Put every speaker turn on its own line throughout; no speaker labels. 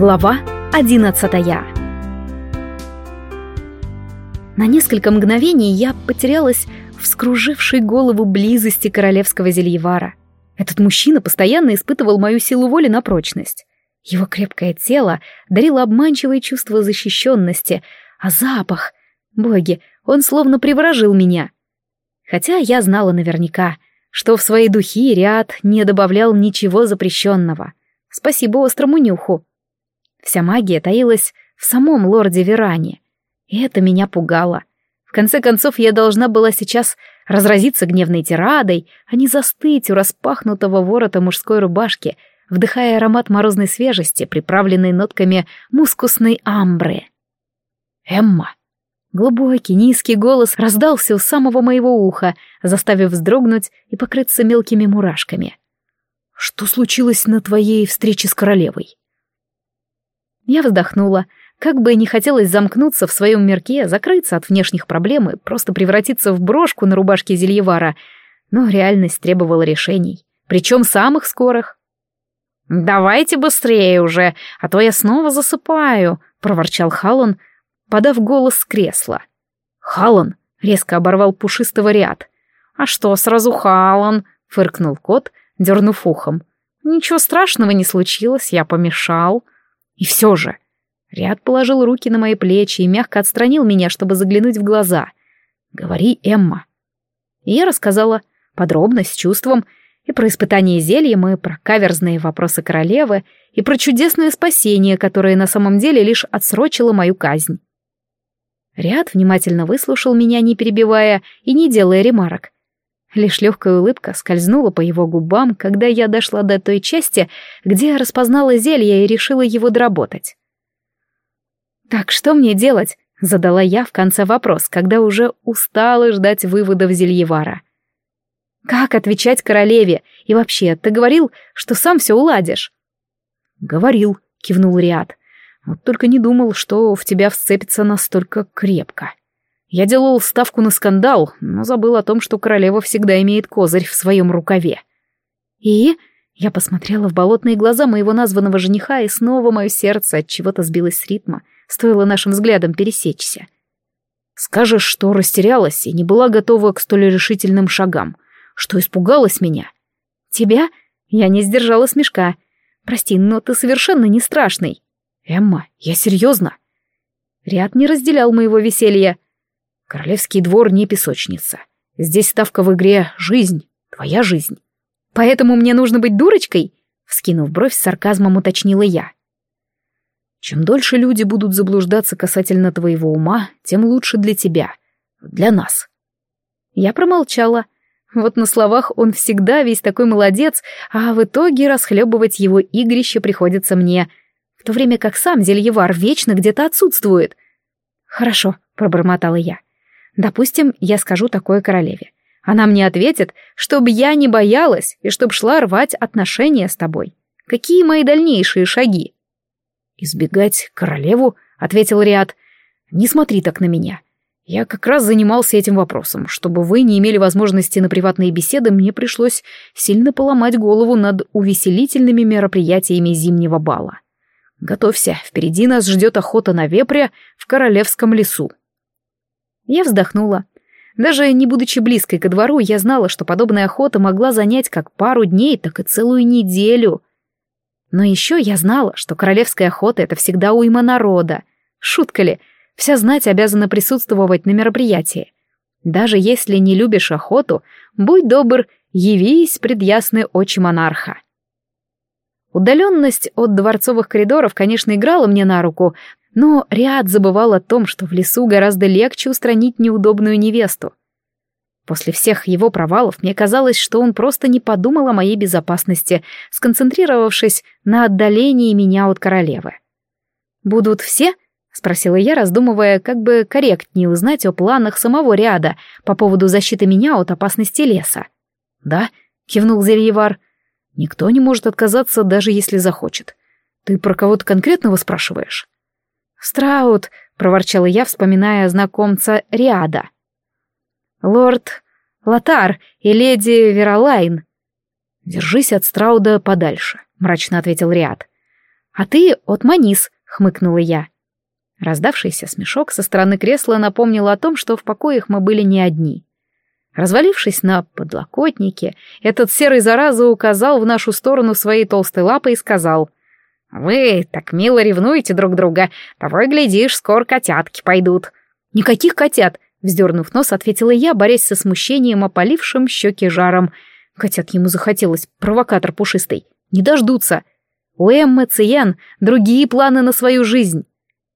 Глава одиннадцатая На несколько мгновений я потерялась в скружившей голову близости королевского зельевара. Этот мужчина постоянно испытывал мою силу воли на прочность. Его крепкое тело дарило обманчивое чувство защищенности, а запах... Боги, он словно приворожил меня. Хотя я знала наверняка, что в свои духи ряд не добавлял ничего запрещенного. Спасибо острому нюху. Вся магия таилась в самом лорде Веране. И это меня пугало. В конце концов, я должна была сейчас разразиться гневной тирадой, а не застыть у распахнутого ворота мужской рубашки, вдыхая аромат морозной свежести, приправленной нотками мускусной амбры. «Эмма!» Глубокий, низкий голос раздался у самого моего уха, заставив вздрогнуть и покрыться мелкими мурашками. «Что случилось на твоей встрече с королевой?» Я вздохнула. Как бы не хотелось замкнуться в своем мирке, закрыться от внешних проблем и просто превратиться в брошку на рубашке Зельевара, но реальность требовала решений, причем самых скорых. «Давайте быстрее уже, а то я снова засыпаю», — проворчал Халлан, подав голос с кресла. «Халлан!» — резко оборвал пушистого ряд. «А что, сразу Халлан?» — фыркнул кот, дернув ухом. «Ничего страшного не случилось, я помешал». И все же... Ряд положил руки на мои плечи и мягко отстранил меня, чтобы заглянуть в глаза. «Говори, Эмма». И я рассказала подробно, с чувством, и про испытание зельем, и про каверзные вопросы королевы, и про чудесное спасение, которое на самом деле лишь отсрочило мою казнь. Ряд внимательно выслушал меня, не перебивая и не делая ремарок. Лишь легкая улыбка скользнула по его губам, когда я дошла до той части, где распознала зелье и решила его доработать. «Так что мне делать?» — задала я в конце вопрос, когда уже устала ждать выводов зельевара. «Как отвечать королеве? И вообще, ты говорил, что сам все уладишь?» «Говорил», — кивнул Риад. «Вот только не думал, что в тебя вцепится настолько крепко». Я делал ставку на скандал, но забыл о том, что королева всегда имеет козырь в своем рукаве. И я посмотрела в болотные глаза моего названного жениха, и снова мое сердце от чего-то сбилось с ритма, стоило нашим взглядам пересечься. Скажешь, что растерялась и не была готова к столь решительным шагам, что испугалась меня. Тебя? Я не сдержала смешка. Прости, но ты совершенно не страшный. Эмма, я серьезно. Ряд не разделял моего веселья. Королевский двор не песочница. Здесь ставка в игре — жизнь, твоя жизнь. Поэтому мне нужно быть дурочкой? Вскинув бровь, с сарказмом уточнила я. Чем дольше люди будут заблуждаться касательно твоего ума, тем лучше для тебя, для нас. Я промолчала. Вот на словах он всегда весь такой молодец, а в итоге расхлебывать его игрище приходится мне, в то время как сам Зельевар вечно где-то отсутствует. «Хорошо», — пробормотала я. Допустим, я скажу такое королеве. Она мне ответит, чтобы я не боялась и чтобы шла рвать отношения с тобой. Какие мои дальнейшие шаги? Избегать королеву, ответил Риад. Не смотри так на меня. Я как раз занимался этим вопросом. Чтобы вы не имели возможности на приватные беседы, мне пришлось сильно поломать голову над увеселительными мероприятиями зимнего бала. Готовься, впереди нас ждет охота на вепря в королевском лесу. Я вздохнула. Даже не будучи близкой ко двору, я знала, что подобная охота могла занять как пару дней, так и целую неделю. Но еще я знала, что королевская охота — это всегда уйма народа. Шутка ли, вся знать обязана присутствовать на мероприятии. Даже если не любишь охоту, будь добр, явись пред ясные очи монарха. Удаленность от дворцовых коридоров, конечно, играла мне на руку, но Риад забывал о том, что в лесу гораздо легче устранить неудобную невесту. После всех его провалов мне казалось, что он просто не подумал о моей безопасности, сконцентрировавшись на отдалении меня от королевы. «Будут все?» — спросила я, раздумывая, как бы корректнее узнать о планах самого ряда по поводу защиты меня от опасности леса. «Да», — кивнул Зельевар, — «никто не может отказаться, даже если захочет. Ты про кого-то конкретного спрашиваешь?» «Страут», — проворчала я, вспоминая знакомца Риада. «Лорд Латар и леди Веролайн». «Держись от Страуда подальше», — мрачно ответил Риад. «А ты от Манис», — хмыкнула я. Раздавшийся смешок со стороны кресла напомнил о том, что в покоях мы были не одни. Развалившись на подлокотнике, этот серый зараза указал в нашу сторону своей толстой лапой и сказал «Вы так мило ревнуете друг друга, того и глядишь, скоро котятки пойдут». «Никаких котят!» — вздернув нос, ответила я, борясь со смущением, опалившим щеки жаром. Котят ему захотелось, провокатор пушистый. «Не дождутся!» У Эммы Циен другие планы на свою жизнь,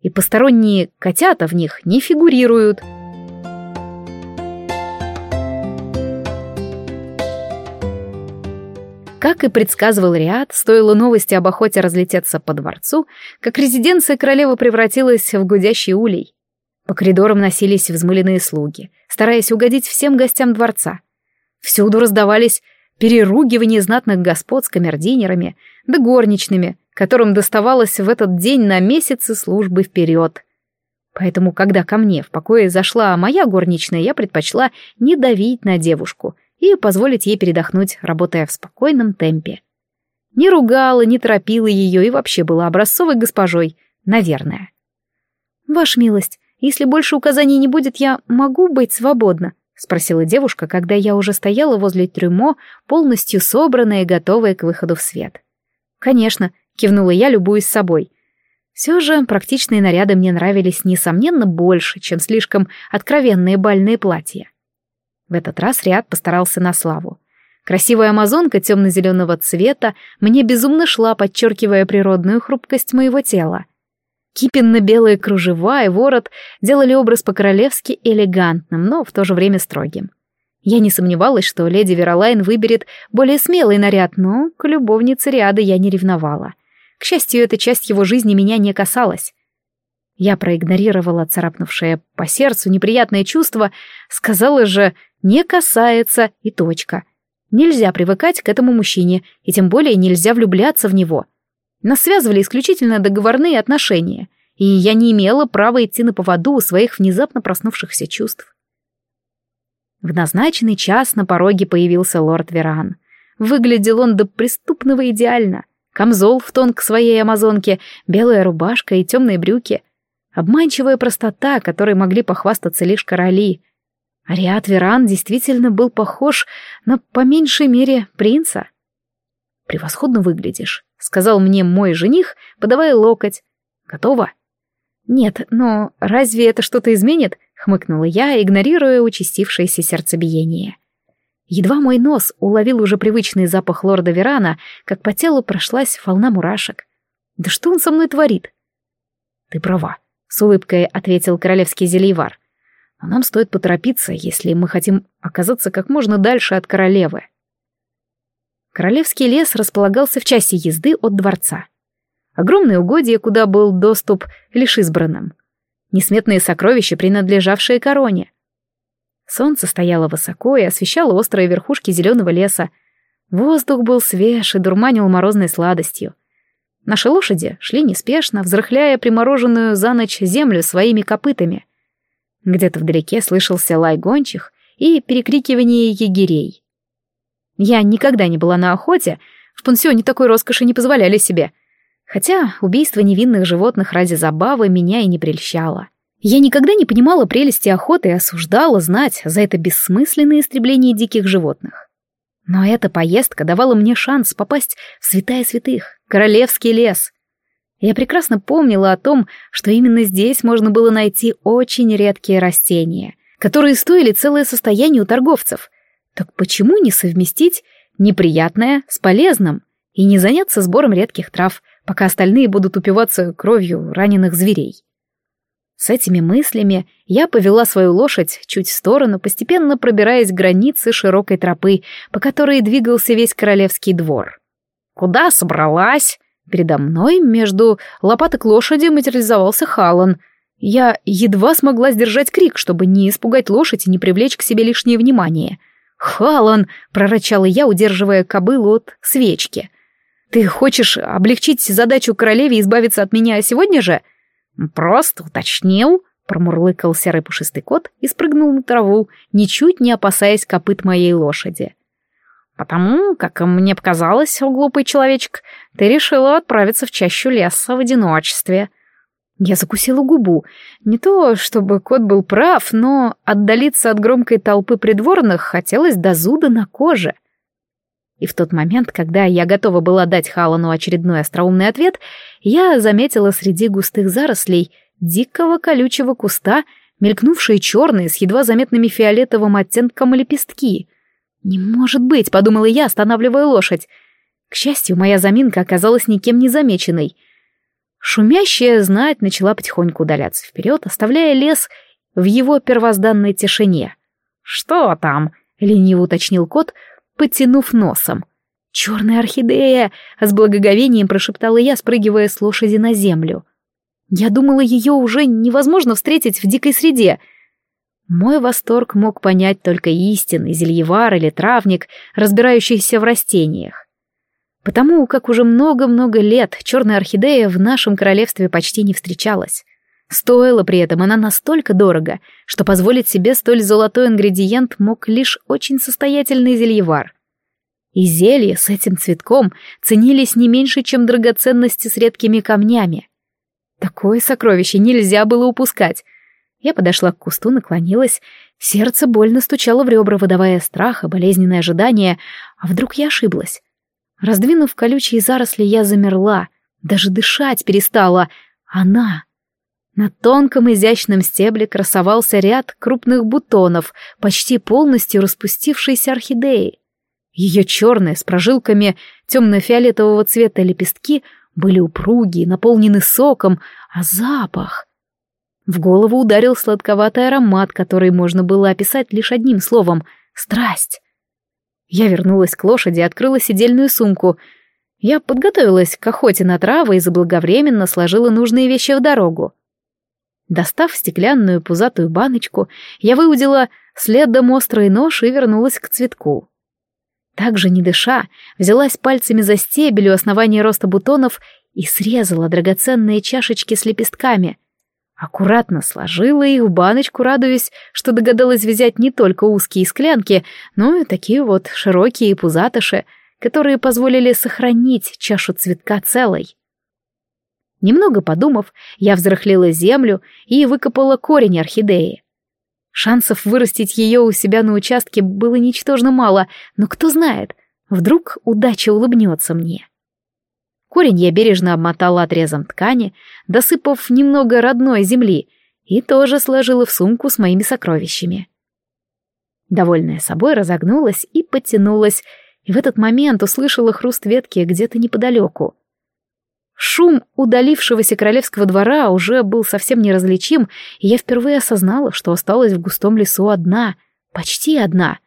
и посторонние котята в них не фигурируют. Как и предсказывал Риад, стоило новости об охоте разлететься по дворцу, как резиденция королевы превратилась в гудящий улей. По коридорам носились взмыленные слуги, стараясь угодить всем гостям дворца. Всюду раздавались переругивания знатных господ с камердинерами, да горничными, которым доставалось в этот день на месяцы службы вперед. Поэтому, когда ко мне в покое зашла моя горничная, я предпочла не давить на девушку — и позволить ей передохнуть, работая в спокойном темпе. Не ругала, не торопила ее и вообще была образцовой госпожой, наверное. «Ваша милость, если больше указаний не будет, я могу быть свободна?» — спросила девушка, когда я уже стояла возле трюмо, полностью собранная и готовая к выходу в свет. «Конечно», — кивнула я, любуясь собой. Все же практичные наряды мне нравились, несомненно, больше, чем слишком откровенные бальные платья. В этот раз Риад постарался на славу. Красивая амазонка темно-зеленого цвета мне безумно шла, подчеркивая природную хрупкость моего тела. Кипенно-белые кружева и ворот делали образ по-королевски элегантным, но в то же время строгим. Я не сомневалась, что леди Веролайн выберет более смелый наряд, но к любовнице Риада я не ревновала. К счастью, эта часть его жизни меня не касалась. Я проигнорировала царапнувшее по сердцу неприятное чувство, сказала же «не касается» и точка. Нельзя привыкать к этому мужчине, и тем более нельзя влюбляться в него. Нас связывали исключительно договорные отношения, и я не имела права идти на поводу у своих внезапно проснувшихся чувств. В назначенный час на пороге появился лорд Веран. Выглядел он до преступного идеально. Камзол в тон к своей амазонке, белая рубашка и темные брюки — Обманчивая простота, которой могли похвастаться лишь короли. Ариат Веран действительно был похож на, по меньшей мере, принца. «Превосходно выглядишь», — сказал мне мой жених, подавая локоть. «Готово?» «Нет, но разве это что-то изменит?» — хмыкнула я, игнорируя участившееся сердцебиение. Едва мой нос уловил уже привычный запах лорда Верана, как по телу прошлась волна мурашек. «Да что он со мной творит?» «Ты права», с улыбкой ответил королевский зельевар. Но нам стоит поторопиться, если мы хотим оказаться как можно дальше от королевы. Королевский лес располагался в часе езды от дворца. Огромные угодья, куда был доступ лишь избранным. Несметные сокровища, принадлежавшие короне. Солнце стояло высоко и освещало острые верхушки зеленого леса. Воздух был свеж и дурманил морозной сладостью. Наши лошади шли неспешно, взрыхляя примороженную за ночь землю своими копытами. Где-то вдалеке слышался лай гончих и перекрикивание егерей. Я никогда не была на охоте, в пансионе такой роскоши не позволяли себе. Хотя убийство невинных животных ради забавы меня и не прельщало. Я никогда не понимала прелести охоты и осуждала знать за это бессмысленное истребление диких животных. Но эта поездка давала мне шанс попасть в святая святых, королевский лес. Я прекрасно помнила о том, что именно здесь можно было найти очень редкие растения, которые стоили целое состояние у торговцев. Так почему не совместить неприятное с полезным и не заняться сбором редких трав, пока остальные будут упиваться кровью раненых зверей? С этими мыслями я повела свою лошадь чуть в сторону, постепенно пробираясь к границе широкой тропы, по которой двигался весь королевский двор. «Куда собралась?» Передо мной между лопаток лошади материализовался Халан. Я едва смогла сдержать крик, чтобы не испугать лошадь и не привлечь к себе лишнее внимание. «Халан!» — прорычала я, удерживая кобылу от свечки. «Ты хочешь облегчить задачу королеве и избавиться от меня сегодня же?» «Просто уточнил», — промурлыкал серый пушистый кот и спрыгнул на траву, ничуть не опасаясь копыт моей лошади.
Потому, как мне показалось, о глупый человечек, ты решила отправиться в чащу леса в одиночестве. Я закусила губу. Не то, чтобы кот был прав, но отдалиться от громкой толпы придворных хотелось до зуда на коже. И в тот момент, когда я готова была дать Халану очередной остроумный ответ, я заметила среди густых зарослей дикого колючего куста мелькнувшие черные с едва заметными фиолетовым оттенком лепестки. «Не может быть», — подумала я, останавливая лошадь. К счастью, моя заминка оказалась никем не замеченной. Шумящая знать начала потихоньку удаляться вперед, оставляя лес в его первозданной тишине. «Что там?» — лениво уточнил кот, потянув носом. «Черная орхидея!» — с благоговением прошептала я, спрыгивая с лошади на землю. Я думала, ее уже невозможно встретить в дикой среде — мой восторг мог понять только истинный зельевар или травник, разбирающийся в растениях. Потому как уже много-много лет черная орхидея в нашем королевстве почти не встречалась. Стоила при этом она настолько дорого, что позволить себе столь золотой ингредиент мог лишь очень состоятельный зельевар. И зелья с этим цветком ценились не меньше, чем драгоценности с редкими камнями. Такое сокровище нельзя было упускать, я подошла к кусту, наклонилась. Сердце больно стучало в ребра, выдавая страх и болезненное ожидание. А вдруг я ошиблась? Раздвинув колючие заросли, я замерла. Даже дышать перестала. Она... На тонком изящном стебле красовался ряд крупных бутонов, почти полностью распустившейся орхидеи. Ее черные, с прожилками темно-фиолетового цвета лепестки были упругие, наполнены соком, а запах... В голову ударил сладковатый аромат, который можно было описать лишь одним словом — страсть. Я вернулась к лошади открыла сидельную сумку. Я подготовилась к охоте на травы и заблаговременно сложила нужные вещи в дорогу. Достав стеклянную пузатую баночку, я выудила следом острый нож и вернулась к цветку. Также, не дыша, взялась пальцами за стебель у основания роста бутонов и срезала драгоценные чашечки с лепестками — Аккуратно сложила их в баночку, радуясь, что догадалась взять не только узкие склянки, но и такие вот широкие пузатыши, которые позволили сохранить чашу цветка целой. Немного подумав, я взрыхлила землю и выкопала корень орхидеи. Шансов вырастить ее у себя на участке было ничтожно мало, но кто знает, вдруг удача улыбнется мне. Корень я бережно обмотала отрезом ткани, досыпав немного родной земли, и тоже сложила в сумку с моими сокровищами. Довольная собой разогнулась и потянулась, и в этот момент услышала хруст ветки где-то неподалеку. Шум удалившегося королевского двора уже был совсем неразличим, и я впервые осознала, что осталась в густом лесу одна, почти одна.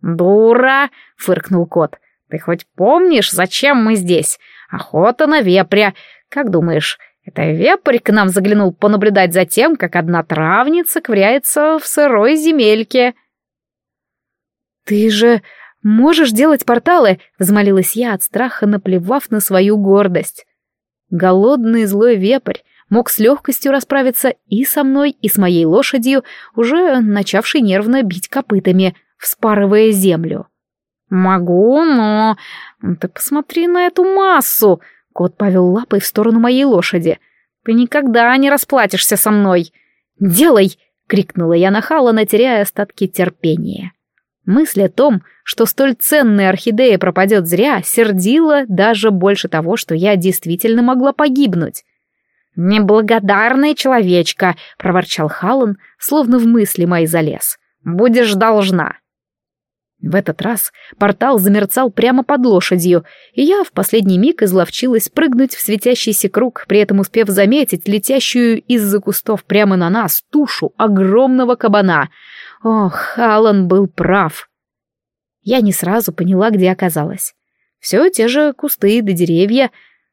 «Дура!» — фыркнул кот. «Ты хоть помнишь, зачем мы здесь? Охота на вепря. Как думаешь, это вепрь к нам заглянул понаблюдать за тем, как одна травница ковыряется в сырой земельке?»
«Ты же можешь делать порталы?» — взмолилась я от страха, наплевав на свою гордость. Голодный злой вепрь мог с легкостью расправиться и со мной, и с моей лошадью, уже начавшей нервно бить копытами, вспарывая землю.
«Могу, но... Ты посмотри на эту массу!» Кот повел лапой в сторону моей лошади. «Ты никогда не расплатишься со мной!» «Делай!» — крикнула я на Халана, теряя остатки терпения. Мысль о том, что столь ценная орхидея пропадет зря, сердила даже больше того, что я действительно могла погибнуть. «Неблагодарная человечка!» — проворчал Халан, словно в мысли мои залез. «Будешь должна!» В этот раз портал замерцал прямо под лошадью, и я в последний миг изловчилась прыгнуть в светящийся круг, при этом успев заметить летящую из-за кустов прямо на нас тушу огромного кабана. Ох, Алан был прав. Я не сразу поняла, где оказалась. Все те же кусты да деревья,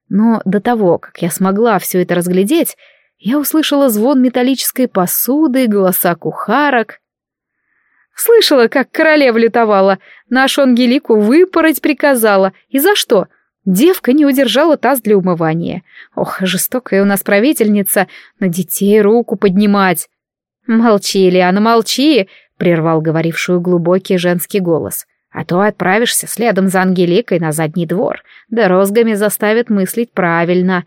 но до того, как я смогла все это разглядеть, я услышала звон металлической посуды, голоса кухарок — Слышала, как королева лютовала. Нашу Ангелику выпороть приказала. И за что? Девка не удержала таз для умывания. Ох, жестокая у нас правительница, на детей руку поднимать. Молчи, Лиана, молчи, прервал говорившую глубокий женский голос. А то отправишься следом за Ангеликой на задний двор, да розгами заставит мыслить правильно.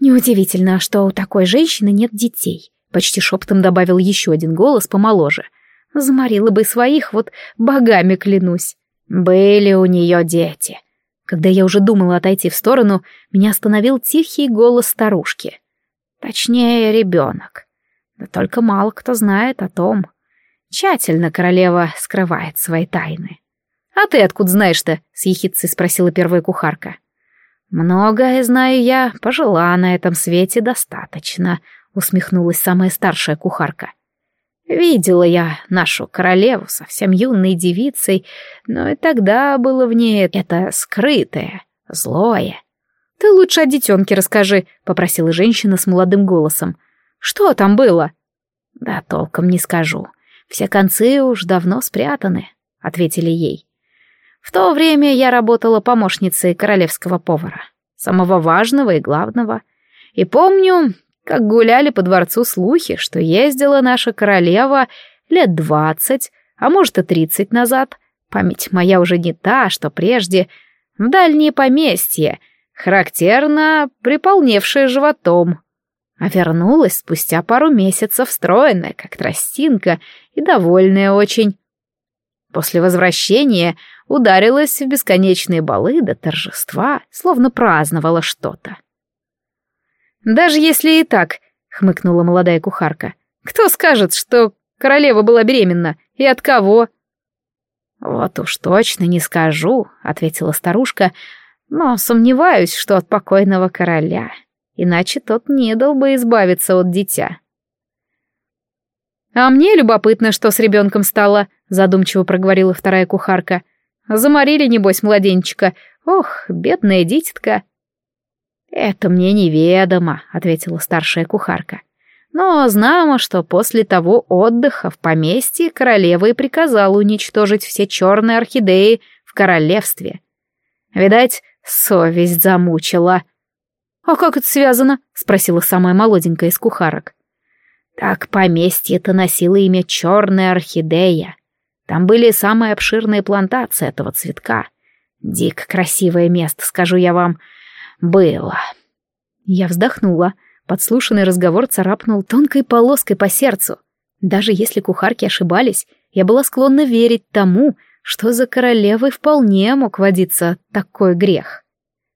Неудивительно, что у такой женщины нет детей. Почти шепотом добавил еще один голос помоложе. Заморила бы своих, вот богами клянусь.
Были у нее дети.
Когда я уже думала отойти в сторону, меня остановил тихий голос старушки.
Точнее, ребенок. Да только мало кто знает о том. Тщательно королева скрывает свои тайны.
«А ты откуда знаешь-то?» — с ехидцей спросила первая кухарка.
«Многое знаю я, пожила на этом свете достаточно», — усмехнулась самая старшая кухарка. «Видела я нашу королеву совсем юной девицей, но и тогда было в ней это скрытое, злое».
«Ты лучше о детенке расскажи», — попросила женщина с молодым голосом. «Что там было?»
«Да толком не скажу. Все концы уж давно спрятаны», — ответили ей. В то время я работала помощницей королевского повара, самого важного и главного. И помню, как гуляли по дворцу слухи, что ездила наша королева лет двадцать, а может и тридцать назад. Память моя уже не та, что прежде, в дальнее поместье, характерно приполневшее животом. А вернулась спустя пару месяцев стройная, как тростинка, и довольная очень. После возвращения ударилась в бесконечные балы до торжества, словно праздновала что-то.
«Даже если и так», — хмыкнула молодая кухарка, — «кто скажет, что королева была беременна? И от кого?»
«Вот уж точно не скажу», — ответила старушка, — «но сомневаюсь, что от покойного короля, иначе тот не дал бы избавиться от дитя».
«А мне любопытно, что с ребенком стало», — задумчиво проговорила вторая кухарка. «Заморили, небось, младенчика. Ох, бедная дитятка».
«Это мне неведомо», — ответила старшая кухарка. «Но знамо, что после того отдыха в поместье королева и приказала уничтожить все черные орхидеи в королевстве. Видать, совесть замучила».
«А как это связано?» — спросила самая молоденькая из кухарок.
Так поместье-то носило имя Черная Орхидея. Там были самые обширные плантации этого цветка. Дико красивое место, скажу я вам, было.
Я вздохнула. Подслушанный разговор царапнул тонкой полоской по сердцу. Даже если кухарки ошибались, я была склонна верить тому, что за королевой вполне мог водиться такой грех.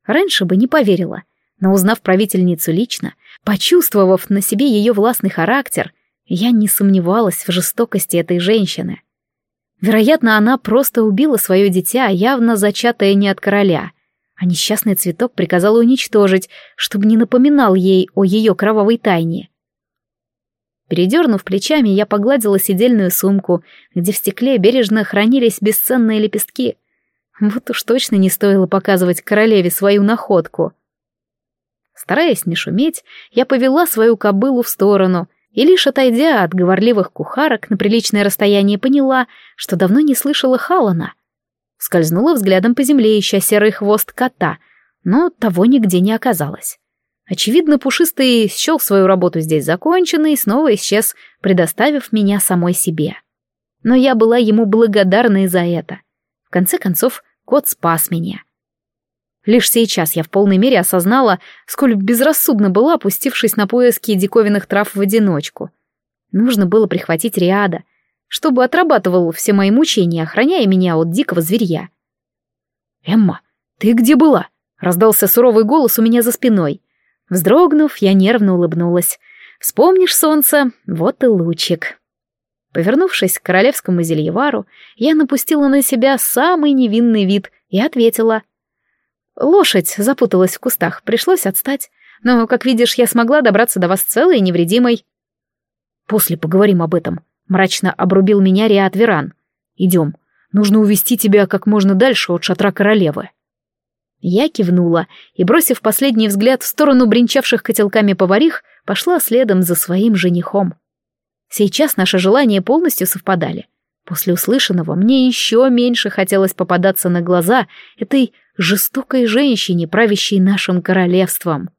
Раньше бы не поверила, но узнав правительницу лично, почувствовав на себе ее властный характер, я не сомневалась в жестокости этой женщины. Вероятно, она просто убила свое дитя, явно зачатое не от короля, а несчастный цветок приказала уничтожить, чтобы не напоминал ей о ее кровавой тайне. Передернув плечами, я погладила сидельную сумку, где в стекле бережно хранились бесценные лепестки. Вот уж точно не стоило показывать королеве свою находку — Стараясь не шуметь, я повела свою кобылу в сторону и лишь отойдя от говорливых кухарок на приличное расстояние поняла, что давно не слышала Халана. Скользнула взглядом по земле, ища серый хвост кота, но того нигде не оказалось. Очевидно, Пушистый счел свою работу здесь законченной и снова исчез, предоставив меня самой себе. Но я была ему благодарна и за это. В конце концов, кот спас меня — Лишь сейчас я в полной мере осознала, сколь безрассудно была, опустившись на поиски диковинных трав в одиночку. Нужно было прихватить Риада, чтобы отрабатывал все мои мучения, охраняя меня от дикого зверья. «Эмма, ты где была?» — раздался суровый голос у меня за спиной. Вздрогнув, я нервно улыбнулась. «Вспомнишь солнце, вот и лучик». Повернувшись к королевскому зельевару, я напустила на себя самый невинный вид и ответила — Лошадь запуталась в кустах, пришлось отстать. Но, как видишь, я смогла добраться до вас целой и невредимой. После поговорим об этом. Мрачно обрубил меня Риат Веран. Идем. Нужно увести тебя как можно дальше от шатра королевы. Я кивнула и, бросив последний взгляд в сторону бренчавших котелками поварих, пошла следом за своим женихом. Сейчас наши желания полностью совпадали. После услышанного мне еще меньше хотелось попадаться на глаза этой жестокой женщине, правящей нашим королевством.